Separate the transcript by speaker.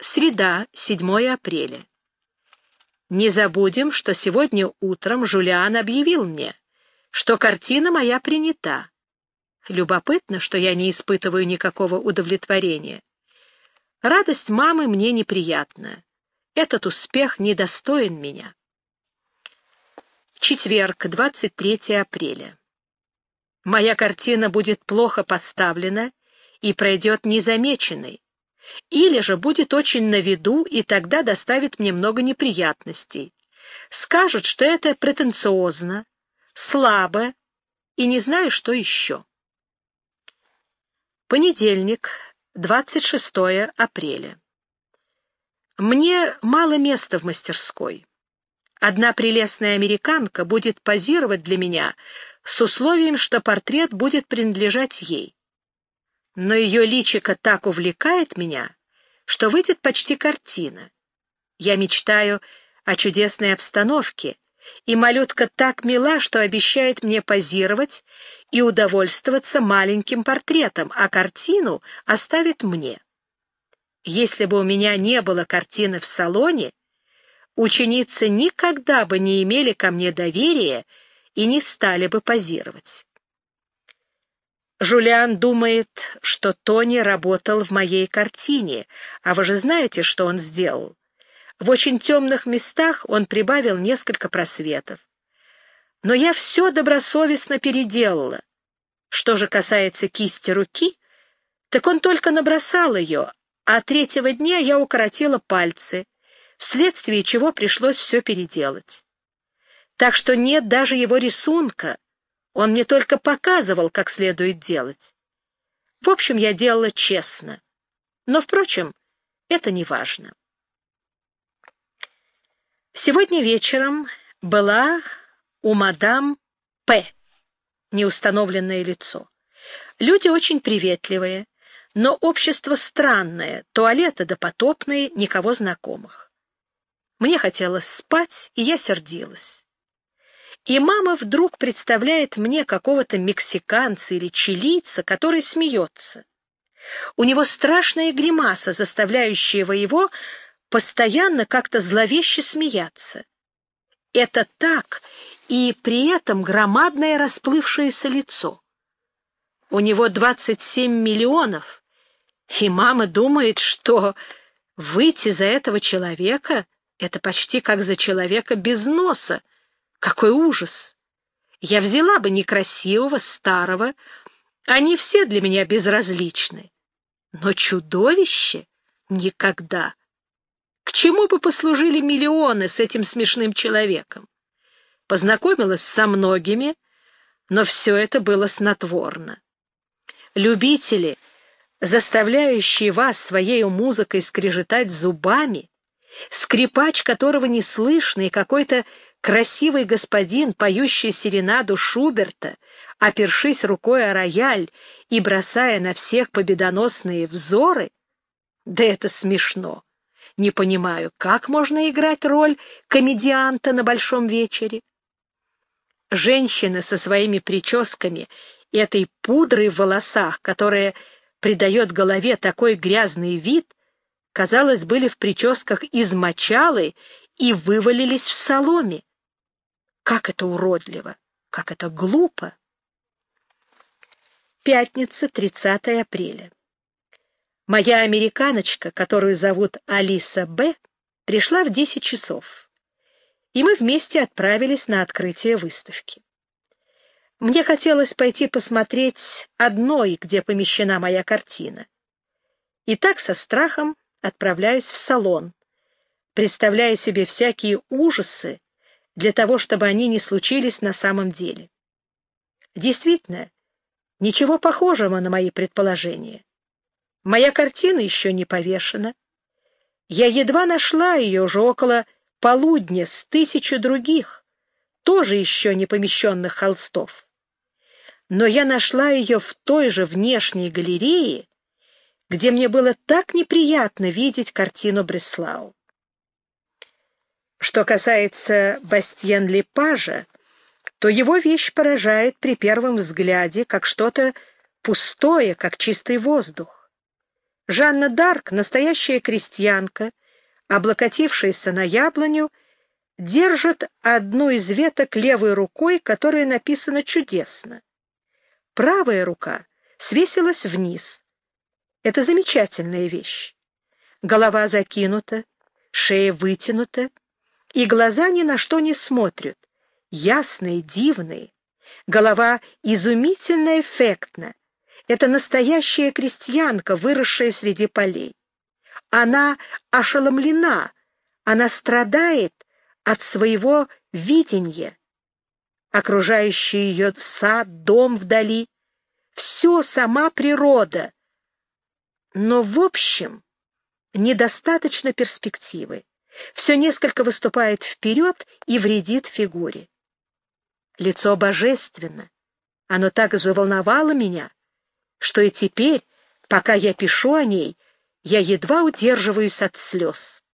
Speaker 1: Среда, 7 апреля. Не забудем, что сегодня утром Жулиан объявил мне, что картина моя принята. Любопытно, что я не испытываю никакого удовлетворения. Радость мамы мне неприятна. Этот успех недостоин меня. Четверг, 23 апреля. Моя картина будет плохо поставлена и пройдет незамеченной, или же будет очень на виду и тогда доставит мне много неприятностей. Скажет, что это претенциозно, слабо и не знаю, что еще. Понедельник, 26 апреля. Мне мало места в мастерской. Одна прелестная американка будет позировать для меня с условием, что портрет будет принадлежать ей. Но ее личико так увлекает меня, что выйдет почти картина. Я мечтаю о чудесной обстановке, и малютка так мила, что обещает мне позировать и удовольствоваться маленьким портретом, а картину оставит мне. Если бы у меня не было картины в салоне, ученицы никогда бы не имели ко мне доверия и не стали бы позировать. Жулиан думает, что Тони работал в моей картине, а вы же знаете, что он сделал. В очень темных местах он прибавил несколько просветов. Но я все добросовестно переделала. Что же касается кисти руки, так он только набросал ее, а третьего дня я укоротила пальцы — вследствие чего пришлось все переделать. Так что нет даже его рисунка, он мне только показывал, как следует делать. В общем, я делала честно. Но, впрочем, это не важно. Сегодня вечером была у мадам П. неустановленное лицо. Люди очень приветливые, но общество странное, туалеты допотопные, никого знакомых. Мне хотелось спать, и я сердилась. И мама вдруг представляет мне какого-то мексиканца или чилийца, который смеется. У него страшная гримаса, заставляющая его постоянно как-то зловеще смеяться. Это так, и при этом громадное расплывшееся лицо. У него 27 миллионов, и мама думает, что выйти за этого человека — это почти как за человека без носа. Какой ужас! Я взяла бы некрасивого, старого. Они все для меня безразличны. Но чудовище — никогда. К чему бы послужили миллионы с этим смешным человеком? Познакомилась со многими, но все это было снотворно. Любители, заставляющие вас своей музыкой скрежетать зубами, скрипач которого не слышно, и какой-то красивый господин, поющий серенаду Шуберта, опершись рукой о рояль и бросая на всех победоносные взоры? Да это смешно. Не понимаю, как можно играть роль комедианта на большом вечере? Женщины со своими прическами этой пудрой в волосах, которая придает голове такой грязный вид, казалось, были в прическах из мочалы и вывалились в соломе. Как это уродливо! Как это глупо! Пятница, 30 апреля. Моя американочка, которую зовут Алиса Б., пришла в 10 часов, и мы вместе отправились на открытие выставки. Мне хотелось пойти посмотреть одной, где помещена моя картина. И так со страхом отправляюсь в салон, представляя себе всякие ужасы для того, чтобы они не случились на самом деле. Действительно, ничего похожего на мои предположения. Моя картина еще не повешена. Я едва нашла ее уже около полудня с тысячу других, тоже еще не помещенных холстов. Но я нашла ее в той же внешней галерее, где мне было так неприятно видеть картину Бреслау. Что касается Бастьен Лепажа, то его вещь поражает при первом взгляде как что-то пустое, как чистый воздух. Жанна Дарк, настоящая крестьянка, облокотившаяся на яблоню, держит одну из веток левой рукой, которая написана чудесно. Правая рука свесилась вниз. Это замечательная вещь. Голова закинута, шея вытянута, и глаза ни на что не смотрят. Ясные, дивные. Голова изумительно эффектна. Это настоящая крестьянка, выросшая среди полей. Она ошеломлена, она страдает от своего видения. Окружающий ее сад, дом вдали — все сама природа. Но, в общем, недостаточно перспективы. Все несколько выступает вперед и вредит фигуре. Лицо божественно. Оно так заволновало меня, что и теперь, пока я пишу о ней, я едва удерживаюсь от слез.